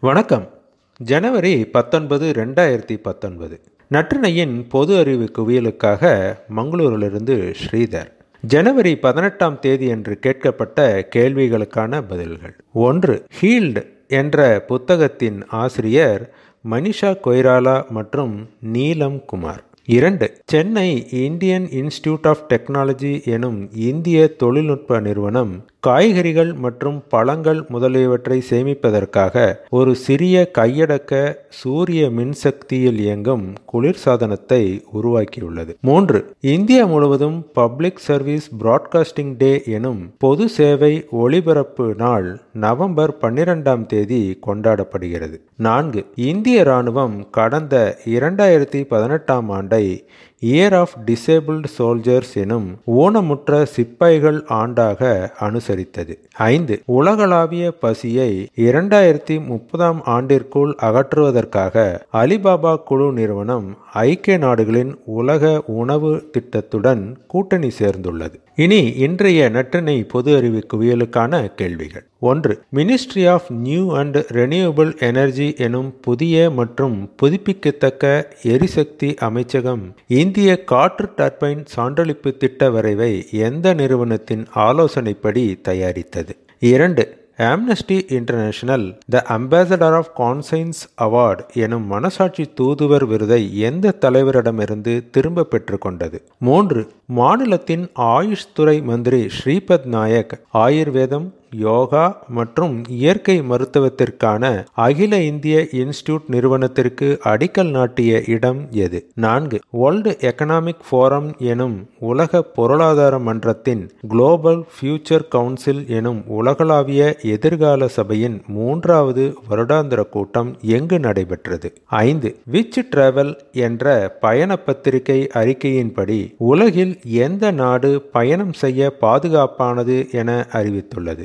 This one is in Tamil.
வணக்கம். ஜனவரி பத்தொன்பது ரெண்டாயிரத்தி பத்தொன்பது. நற்றினையின் பொது அறிவு குவியலுக்காக மங்களூரிலிருந்து ஸ்ரீதர். ஜனவரி பதினெட்டாம் தேதி என்று கேட்கப்பட்ட கேள்விகளுக்கான பதில்கள். ஒன்று ஹீல்டு என்ற புத்தகத்தின் ஆசிரியர் மனிஷா கொய்ராலா மற்றும் நீலம் குமார். இரண்டு Chennai Indian Institute of Technology எனும் இந்திய தொழில்நுட்ப நிறுவனம் காய்கறிகள் மற்றும் பழங்கள் முதலியவற்றை சேமிப்பதற்காக ஒரு சிறிய கையடக்க சூரிய மின்சக்தியில் இயங்கும் குளிர்சாதனத்தை உருவாக்கியுள்ளது. மூன்று இந்தியா முழுவதும் பப்ளிக் சர்வீஸ் பிராட்காஸ்டிங் டே எனும் பொது சேவை ஒளிபரப்பு நாள் நவம்பர் பன்னிரெண்டாம் தேதி கொண்டாடப்படுகிறது. நான்கு இந்திய ராணுவம் கடந்த இரண்டாயிரத்தி பதினெட்டாம் ஆண்டை aí. Year of disabled soldiers எனும் ஊனமுற்ற சிப்பாய்கள் ஆண்டாக அனுசரித்தது. ஐந்து உலகளாவிய பசியை இரண்டாயிரத்தி முப்பதாம் ஆண்டிற்குள் அகற்றுவதற்காக அலிபாபா குழு நிறுவனம் ஐக்கிய நாடுகளின் உலக உணவு திட்டத்துடன் கூட்டணி சேர்ந்துள்ளது. இனி இன்றைய நற்றினை பொது அறிவு குவியலுக்கான கேள்விகள். ஒன்று ministry of new and renewable energy எனும் புதிய மற்றும் புதுப்பிக்கத்தக்க எரிசக்தி அமைச்சகம் இந்திய காற்று டர்பைன் சான்றளிப்பு திட்ட வரைவை எந்த நிறுவனத்தின் ஆலோசனைப்படி தயாரித்தது? இரண்டு Amnesty International the ambassador of conscience award எனும் மனசாட்சி தூதுவர் விருதை எந்த தலைவரிடமிருந்து திரும்ப பெற்றுக்கொண்டது? மூன்று மாநிலத்தின் ஆயுஷ் துறை மந்திரி ஸ்ரீபத் நாயக் ஆயுர்வேதம் யோகா மற்றும் இயற்கை மருத்துவத்திற்கான அகில இந்திய இன்ஸ்டியூட் நிறுவனத்திற்கு அடிக்கல் நாட்டிய இடம் எது? நான்கு. வேர்ல்டு எக்கனாமிக் ஃபோரம் எனும் உலக பொருளாதார மன்றத்தின் குளோபல் ஃபியூச்சர் கவுன்சில் எனும் உலகளாவிய எதிர்கால சபையின் மூன்றாவது வருடாந்திர கூட்டம் எங்கு நடைபெற்றது? ஐந்து. விச் டிராவல் என்ற பயண பத்திரிகை அறிக்கையின்படி உலகில் எந்த நாடு பயணம் செய்ய பாதுகாப்பானது என அறிவித்துள்ளது?